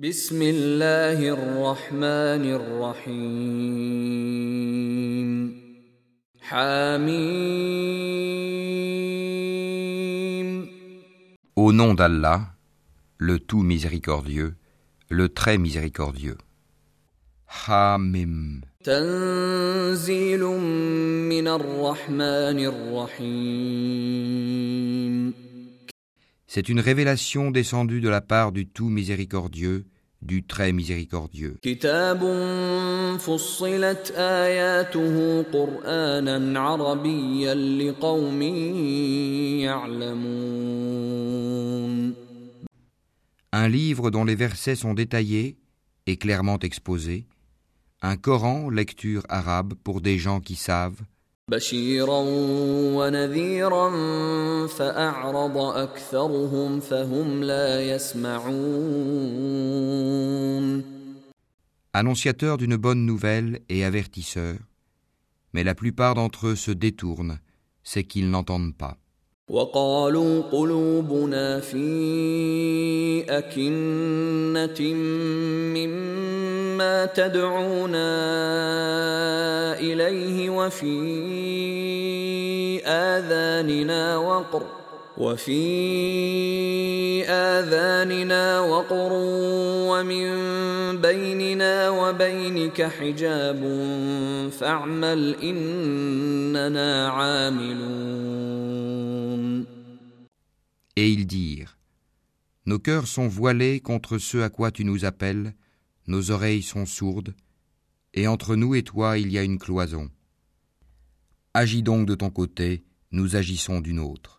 بسم الله الرحمن الرحيم حميم Au nom d'Allah, le tout miséricordieux, le très miséricordieux. Hamim. تنزيل من الرحمن الرحيم C'est une révélation descendue de la part du Tout Miséricordieux, du Très Miséricordieux. Un livre dont les versets sont détaillés et clairement exposés, un Coran, lecture arabe pour des gens qui savent, بشيرا ونذيرا فأعرض أكثرهم فهم لا يسمعون Annonciateur d'une bonne nouvelle et avertisseur. Mais la plupart d'entre eux se détournent, c'est qu'ils n'entendent pas. وقالوا قلوبنا في أكنة مما تدعونا إليه وفي آذاننا وقر وفي آذاننا وقر ومن بيننا وبينك حجاب فاعمل إننا عاملون Et ils dirent Nos cœurs sont voilés contre ce à quoi tu nous appelles, nos oreilles sont sourdes, et entre nous et toi il y a une cloison. Agis donc de ton côté, nous agissons d'une autre.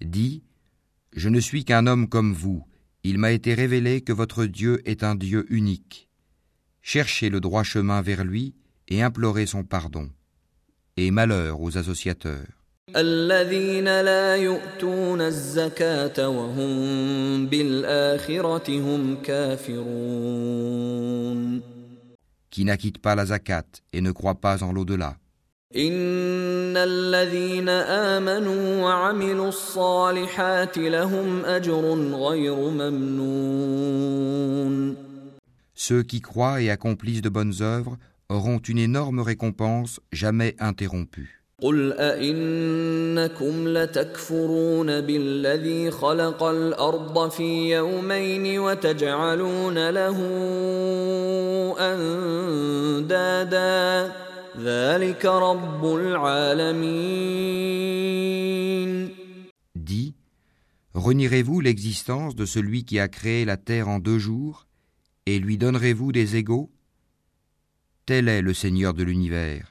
Dis, je ne suis qu'un homme comme vous, il m'a été révélé que votre Dieu est un Dieu unique. Cherchez le droit chemin vers lui et implorez son pardon. Et malheur aux associateurs qui n'acquittent pas la zakat et ne croient pas en l'au-delà. إن الذين آمنوا وعملوا الصالحات لهم أجر غير ممنون Ceux qui croient et accomplissent de bonnes œuvres auront une énorme récompense jamais interrompue. قل أئنكم لتكفرون بالذي خلق الأرض في يومين وتجعلون له أندادا ذلك رب العالمين Dis, renierez-vous l'existence de celui qui a créé la terre en deux jours et lui donnerez-vous des égaux Tel est le Seigneur de l'univers.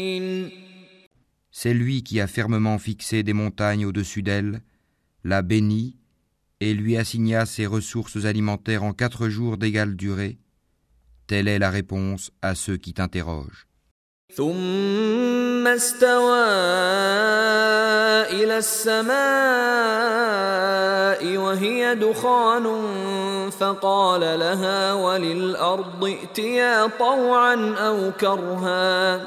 C'est lui qui a fermement fixé des montagnes au-dessus d'elle, l'a bénie et lui assigna ses ressources alimentaires en quatre jours d'égale durée. Telle est la réponse à ceux qui t'interrogent. ثم استوى إلى السماء وهي دخان فقال لها وللأرض ائتيا طوعا أو كرها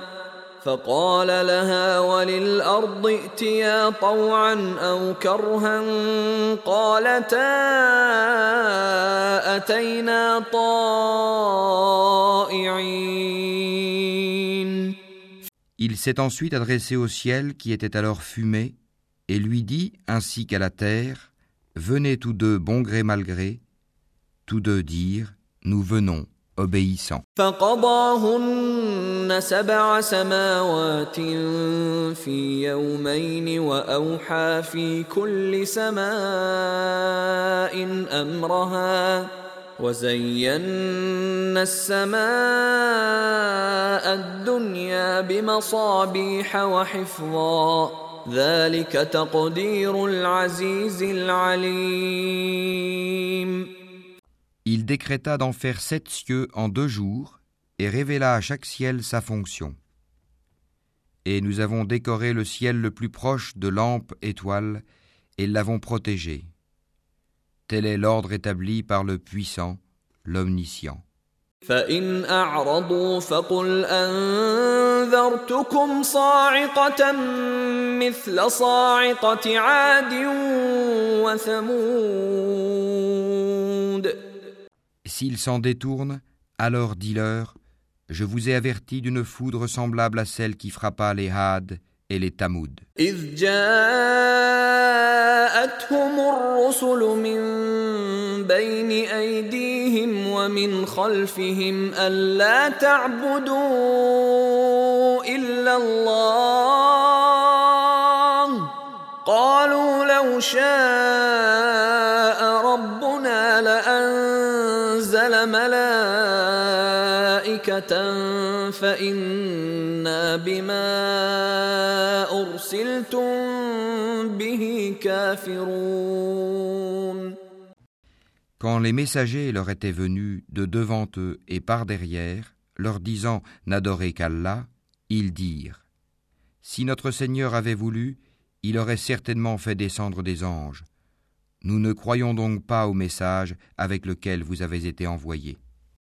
فقال لها وللأرض ائتيا طوعا أو كرها قالتا أتينا طائعين Il s'est ensuite adressé au ciel qui était alors fumé et lui dit ainsi qu'à la terre Venez tous deux bon gré mal gré. Tous deux dirent Nous venons. obéissant. فقضاهن سبع سماوات في يومين وأوحى في كل سماء أمرها وزينا السماء الدنيا بمصابيح وحفظا ذلك تقدير العزيز العليم. Il décréta d'en faire sept cieux en deux jours et révéla à chaque ciel sa fonction. Et nous avons décoré le ciel le plus proche de lampes étoiles et l'avons protégé. Tel est l'ordre établi par le puissant, l'omniscient. S'ils s'en détournent, alors dis-leur, je vous ai averti d'une foudre semblable à celle qui frappa les Had et les Tamoud. Quand les messagers leur étaient venus de devant eux et par derrière, leur disant n'adorez qu'Allah, ils dirent Si notre Seigneur avait voulu, il aurait certainement fait descendre des anges. Nous ne croyons donc pas au message avec lequel vous avez été envoyés.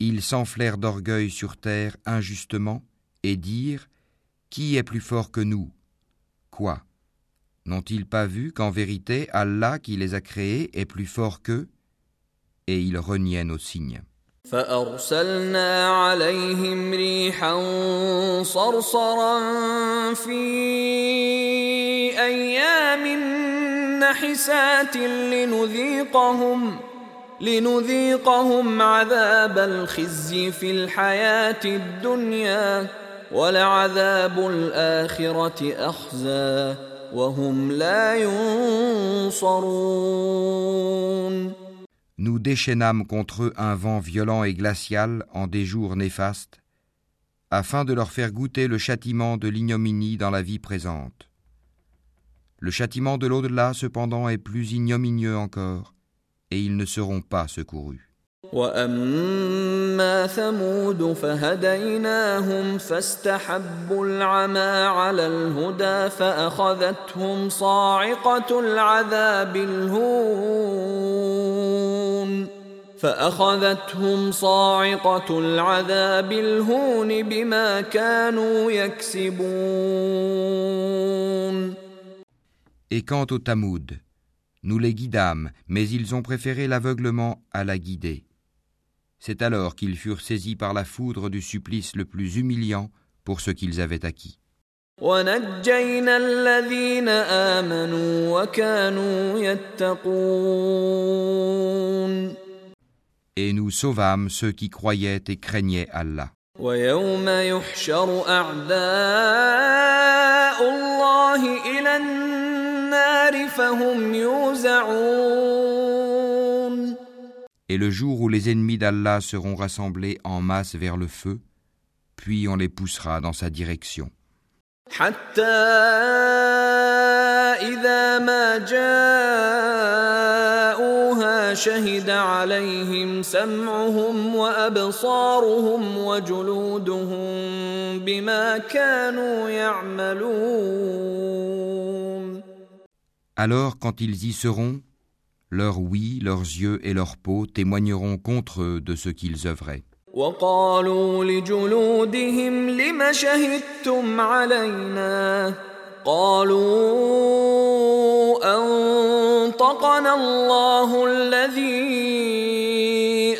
Ils s'enflèrent d'orgueil sur terre injustement et dirent Qui est plus fort que nous Quoi N'ont-ils pas vu qu'en vérité Allah qui les a créés est plus fort qu'eux Et ils reniaient nos signes. لنذيقهم عذاب الخزي في الحياة الدنيا ولعذاب الآخرة أخزى وهم لا ينصرون Nous déchaînâmes contre eux un vent violent et glacial en des jours néfastes, afin de leur faire goûter le châtiment de l'ignominie dans la vie présente. Le châtiment de l'au-delà, cependant, est plus ignominieux encore, et ils ne seront pas secourus. واما ثمود فهديناهم فاستحبوا العمى على الهدى فاخذتهم صاعقه العذاب الهون فاخذتهم صاعقه العذاب الهون بما كانوا يكسبون Et quant au Tamoud, nous les guidâmes, mais ils ont préféré l'aveuglement à la guider. C'est alors qu'ils furent saisis par la foudre du supplice le plus humiliant pour ce qu'ils avaient acquis. Et nous sauvâmes ceux qui croyaient et craignaient Allah. Et le jour où les ennemis d'Allah seront rassemblés en masse vers le feu, puis on les poussera dans sa direction. Alors quand ils y seront, leurs oui, leurs yeux et leurs peaux témoigneront contre eux de ce qu'ils œuvraient. وقالوا لجلودهم لم شهدتم علينا قالوا أنطقنا الله الذي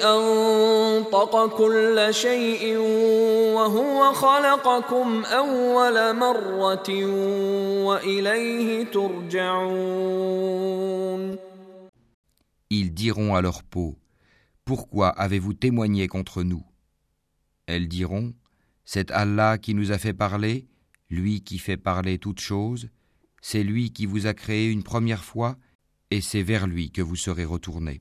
أنطق كل شيء وهو خلقكم أول مرة وإليه ترجعون Ils diront à leur peau Pourquoi avez-vous témoigné contre nous Elles diront C'est Allah qui nous a fait parler, lui qui fait parler toutes choses, c'est lui qui vous a créé une première fois, et c'est vers lui que vous serez retournés.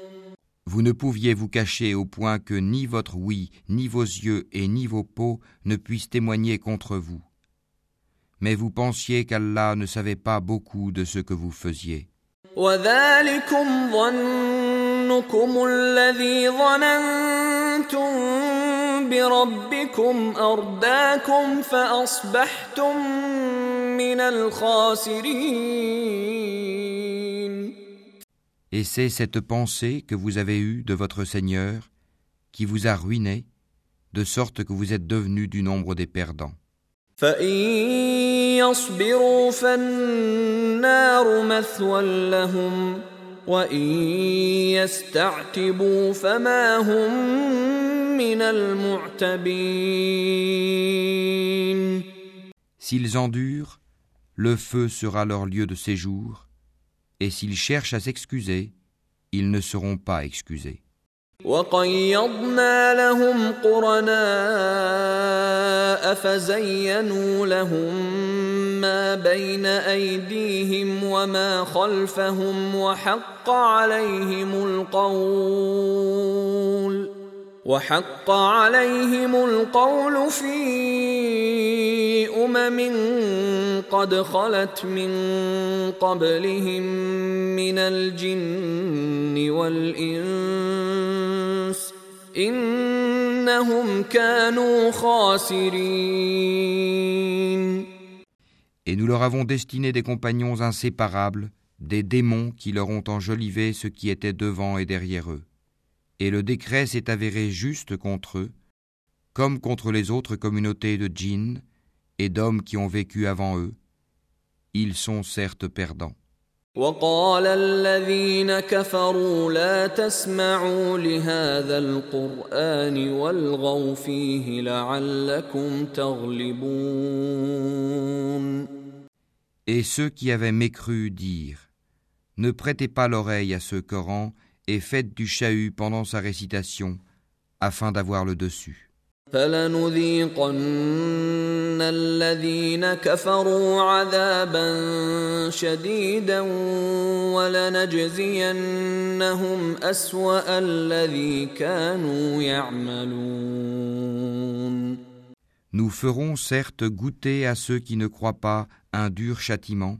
Vous ne pouviez vous cacher au point que ni votre oui, ni vos yeux et ni vos peaux ne puissent témoigner contre vous. Mais vous pensiez qu'Allah ne savait pas beaucoup de ce que vous faisiez. Et c'est cette pensée que vous avez eue de votre Seigneur qui vous a ruiné, de sorte que vous êtes devenu du nombre des perdants. S'ils endurent, le feu sera leur lieu de séjour, et s'ils cherchent à s'excuser, ils ne seront pas excusés. وقيضنا لهم قرناء فزينوا لهم ما بين أيديهم وما خلفهم وحق عليهم القول وحق عليهم القول في أمم قد خلت من قبلهم من الجن والإنس إنهم كانوا خاسرين Et nous leur avons destiné des compagnons inséparables, des démons qui leur ont enjolivé ce qui était devant et derrière eux. et le décret s'est avéré juste contre eux, comme contre les autres communautés de djinns et d'hommes qui ont vécu avant eux. Ils sont certes perdants. Et ceux qui avaient mécru dirent Ne prêtez pas l'oreille à ce Coran et faites du chahut pendant sa récitation afin d'avoir le dessus. Nous ferons certes goûter à ceux qui ne croient pas un dur châtiment,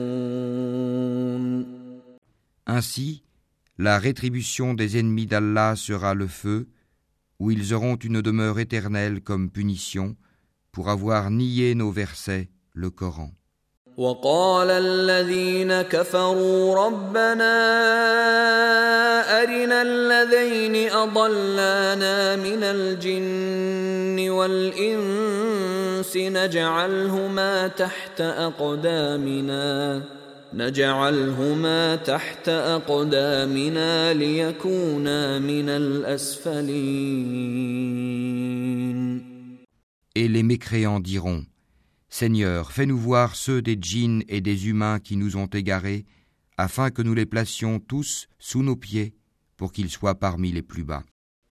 Ainsi, la rétribution des ennemis d'Allah sera le feu, où ils auront une demeure éternelle comme punition pour avoir nié nos versets, le Coran. Et les mécréants diront Seigneur, fais-nous voir ceux des djinns et des humains qui nous ont égarés, afin que nous les placions tous sous nos pieds, pour qu'ils soient parmi les plus bas.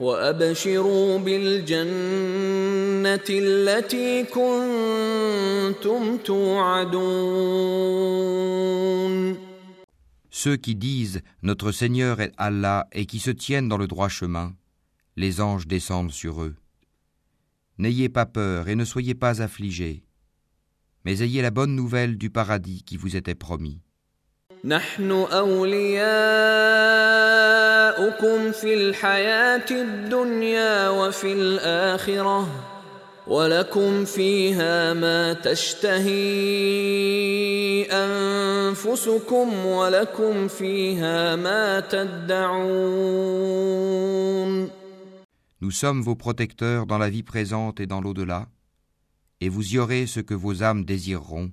وابشروا بالجنه التي كنتم توعدون Ceux qui disent Notre Seigneur est Allah et qui se tiennent dans le droit chemin, les anges descendent sur eux. N'ayez pas peur et ne soyez pas affligés, mais ayez la bonne nouvelle du paradis qui vous était promis. نحن اولياؤكم في الحياه الدنيا وفي الاخره ولكم فيها ما تشتهي انفسكم ولكم فيها ما تدعون Nous sommes vos protecteurs dans la vie présente et dans l'au-delà, et vous y aurez ce que vos âmes désireront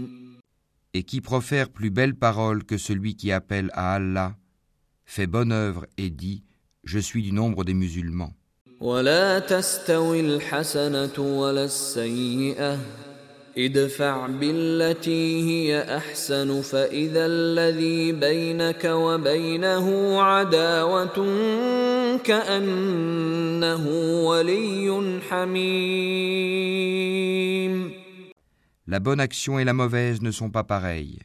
Et qui profère plus belle parole que celui qui appelle à Allah, fait bonne œuvre et dit Je suis du nombre des musulmans. ولا تستوي الحسنه ولا السيئه ادفع بالتي هي احسن فاذا الذي بينك وبينه عداوه كانه ولي حميم La bonne action et la mauvaise ne sont pas pareilles.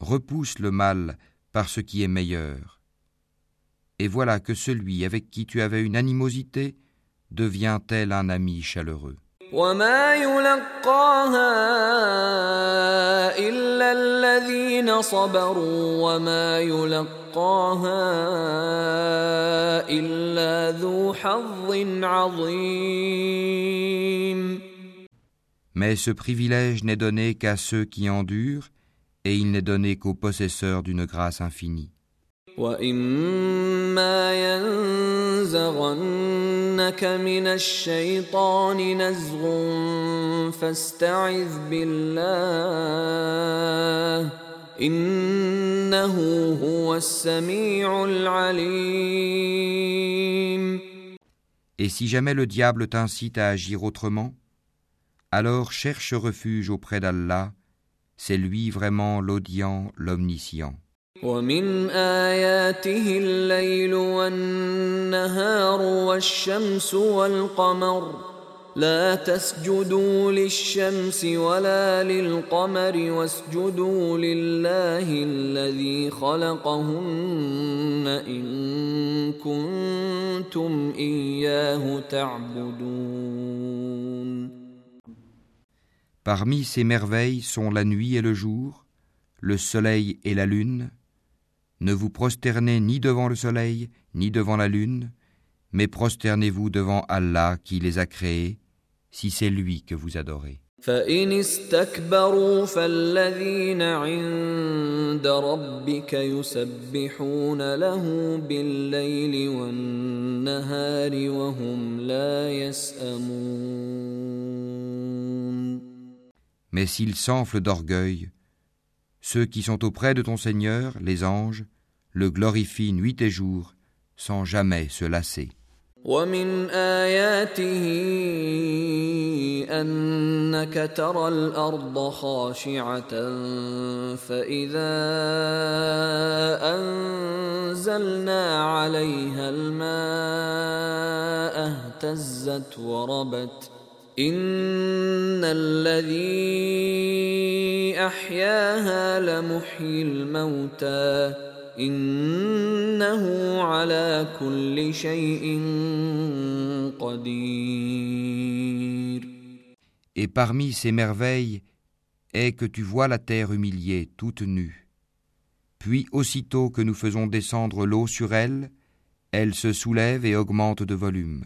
Repousse le mal par ce qui est meilleur. Et voilà que celui avec qui tu avais une animosité devient tel un ami chaleureux. Mais ce privilège n'est donné qu'à ceux qui endurent, et il n'est donné qu'aux possesseurs d'une grâce infinie. Et si jamais le diable t'incite à agir autrement, alors cherche refuge auprès d'Allah, c'est lui vraiment l'audient, l'omniscient. ومن آياته الليل والنهار والشمس والقمر لا تسجدوا للشمس ولا للقمر واسجدوا لله الذي خلقهن إن كنتم إياه تعبدون Parmi ces merveilles sont la nuit et le jour, le soleil et la lune. Ne vous prosternez ni devant le soleil, ni devant la lune, mais prosternez-vous devant Allah qui les a créés, si c'est lui que vous adorez. فإن استكبروا فالذين عند ربك يسبحون له بالليل والنهار وهم لا يسأمون Mais s'ils s'enflent d'orgueil, ceux qui sont auprès de ton Seigneur, les anges, le glorifient nuit et jour, sans jamais se lasser. ومن آياته أنك ترى الأرض خاشعة فإذا أنزلنا عليها الماء اهتزت وربت إن الذي أحياها لمحيي الموتى إنه على كل شيء قدير Et parmi ces merveilles est que tu vois la terre humiliée, toute nue. Puis aussitôt que nous faisons descendre l'eau sur elle, elle se soulève et augmente de volume.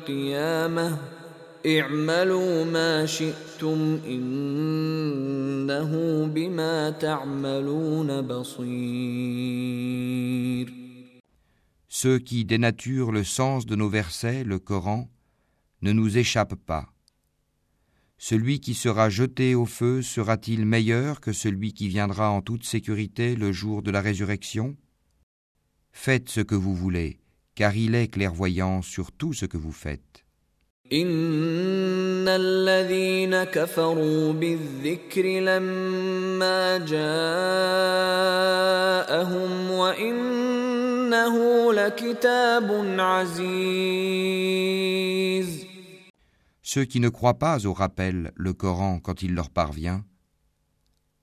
يوم القيامه اعملوا ما شئتم انه بما تعملون بصير Ceux qui dénaturent le sens de nos versets, le Coran, ne nous échappent pas. Celui qui sera jeté au feu sera-t-il meilleur que celui qui viendra en toute sécurité le jour de la résurrection Faites ce que vous voulez, car il est clairvoyant sur tout ce que vous faites. ان الذين كفروا بالذكر لما جاءهم وانه لكتاب عزيز Ceux qui ne croient pas au rappel, le Coran, quand il leur parvient,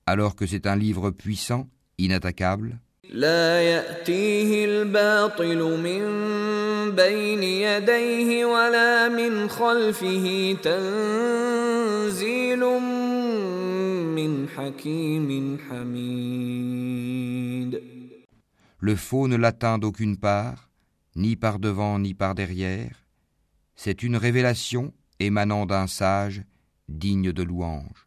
alors que c'est un livre puissant, inattaquable, لا يأتيه الباطل من بين يديه ولا من خلفه تنزيل من حكيم حميد le faux ne l'atteint d'aucune part, ni par devant ni par derrière. C'est une révélation émanant d'un sage digne de louange.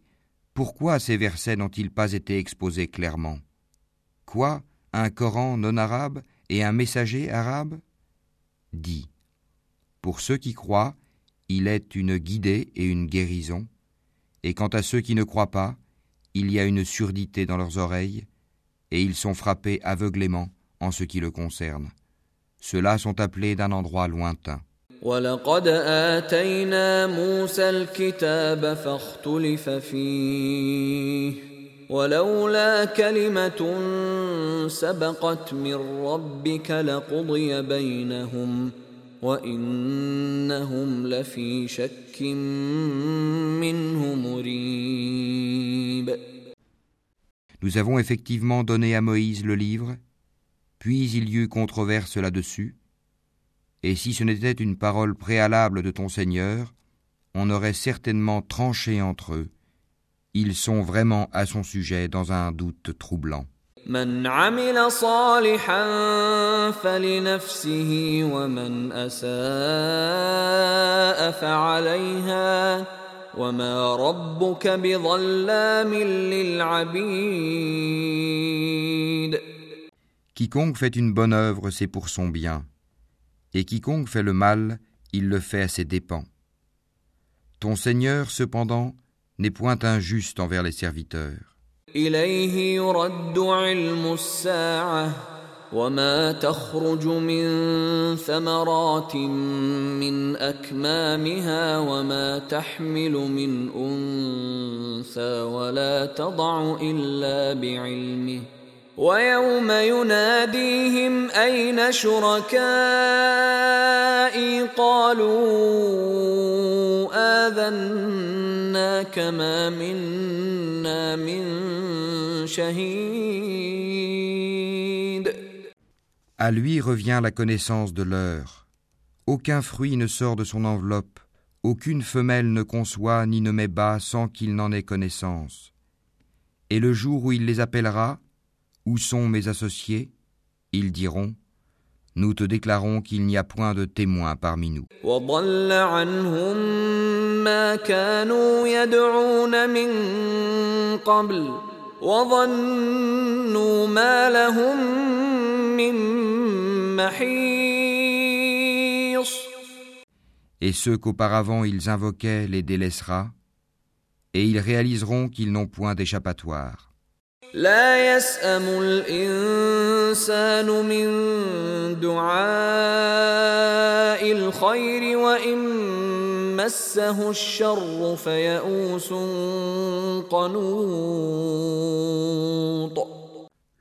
Pourquoi ces versets n'ont-ils pas été exposés clairement? Quoi Un Coran non arabe et un messager arabe? Dit Pour ceux qui croient, il est une guidée et une guérison, et quant à ceux qui ne croient pas, il y a une surdité dans leurs oreilles, et ils sont frappés aveuglément en ce qui le concerne. Ceux-là sont appelés d'un endroit lointain. ولقد آتينا موسى الكتاب فاختلف فيه ولولا كلمة سبقت من ربك لقضي بينهم وإنهم لفي شك منه مريب Nous avons effectivement donné à Moïse le livre, puis il y eut controverse là-dessus, et si ce n'était une parole préalable de ton Seigneur, on aurait certainement tranché entre eux. Ils sont vraiment à son sujet dans un doute troublant. من عمل صالحا فلنفسه ومن أساء فعليها وما ربك بظلام للعبيد Quiconque fait une bonne œuvre, c'est pour son bien, et quiconque fait le mal, il le fait à ses dépens. Ton Seigneur, cependant, n'est point injuste envers les serviteurs. إليه يرد علم الساعة وما تخرج من ثمرات من أكمامها وما تحمل من أنثى ولا تضع إلا بعلمه ويوم يناديهم أين شركائي قالوا آذناك ما منا من شهيد À lui revient la connaissance de l'heure. Aucun fruit ne sort de son enveloppe, aucune femelle ne conçoit ni ne met bas sans qu'il n'en ait connaissance. Et le jour où il les appellera, où sont mes associés? Ils diront Nous te déclarons qu'il n'y a point de témoin parmi nous. Et ceux qu'auparavant ils invoquaient les délaissera, et ils réaliseront qu'ils n'ont point d'échappatoire. لا يسأم الإنسان من دعاء الخير وإن مسه الشر فيئوس قنوط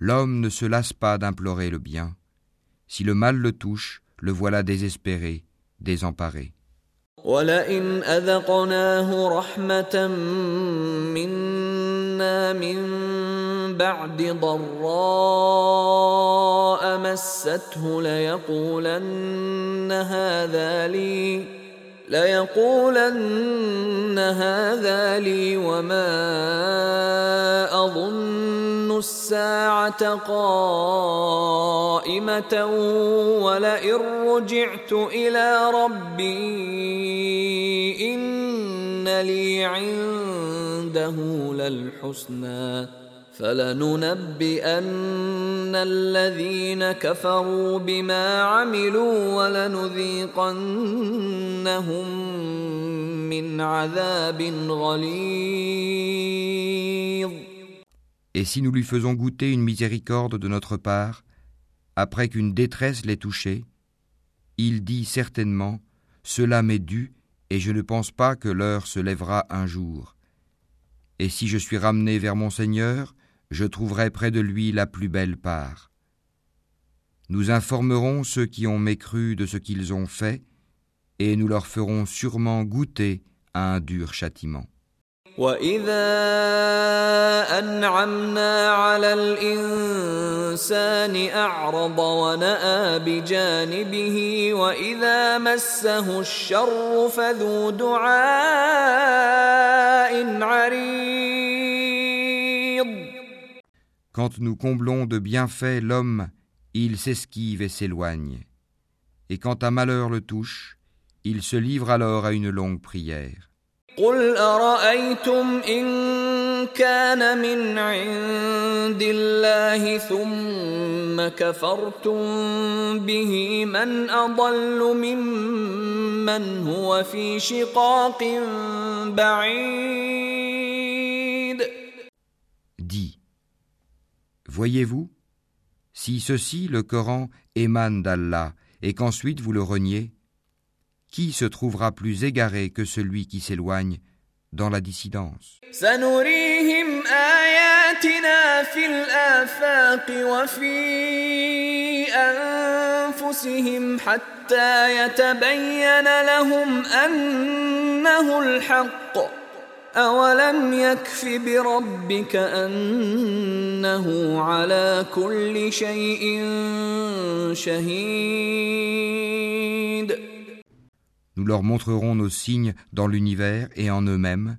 L'homme ne se lasse pas d'implorer le bien. Si le mal le touche, le voilà désespéré, désemparé. ولئن أذقناه رحمة منا من بعد ضراء مسته ليقولن هذا لي ليقولن هذا لي وما أظن الساعة قائمة ولئن رجعت إلى ربي إن لي عنده للحسنى. فلننبئن الذين كفروا بما عملوا ولنذيقنهم من عذاب غليظ Et si nous lui faisons goûter une miséricorde de notre part, après qu'une détresse l'ait touché, il dit certainement Cela m'est dû, et je ne pense pas que l'heure se lèvera un jour. Et si je suis ramené vers mon Seigneur, je trouverai près de lui la plus belle part. Nous informerons ceux qui ont mécru de ce qu'ils ont fait, et nous leur ferons sûrement goûter à un dur châtiment. وإذا أنعمنا على الإنسان أعرض ونأى بجانبه وإذا مسه الشر فذو دعاء عريض Quand nous comblons de bienfaits l'homme, il s'esquive et s'éloigne. Et quand un malheur le touche, il se livre alors à une longue prière. قل أرأيتم إن كان من عند الله ثم كفرتم به من أضل ممن هو في شقاق بعيد Dis, voyez-vous, si ceci, le Coran, émane d'Allah, et qu'ensuite vous le reniez, qui se trouvera plus égaré que celui qui s'éloigne dans la dissidence? أولم يكف بربك أنه على كل شيء شهيد Nous leur montrerons nos signes dans l'univers et en eux-mêmes,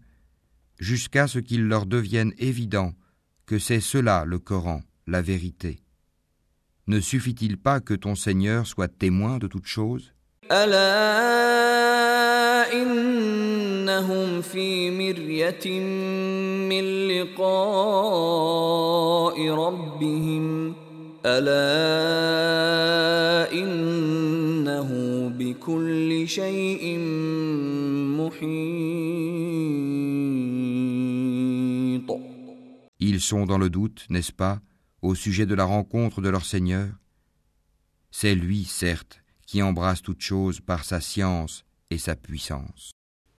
jusqu'à ce qu'il leur devienne évident que c'est cela le Coran, la vérité. Ne suffit-il pas que ton Seigneur soit témoin de toutes choses ألا إنهم في مرية من لقاء ربهم ألا إنه بكل شيء محيط Ils sont dans le doute, n'est-ce pas, au sujet de la rencontre de leur Seigneur C'est lui, certes, qui embrasse toute chose par sa science et sa puissance.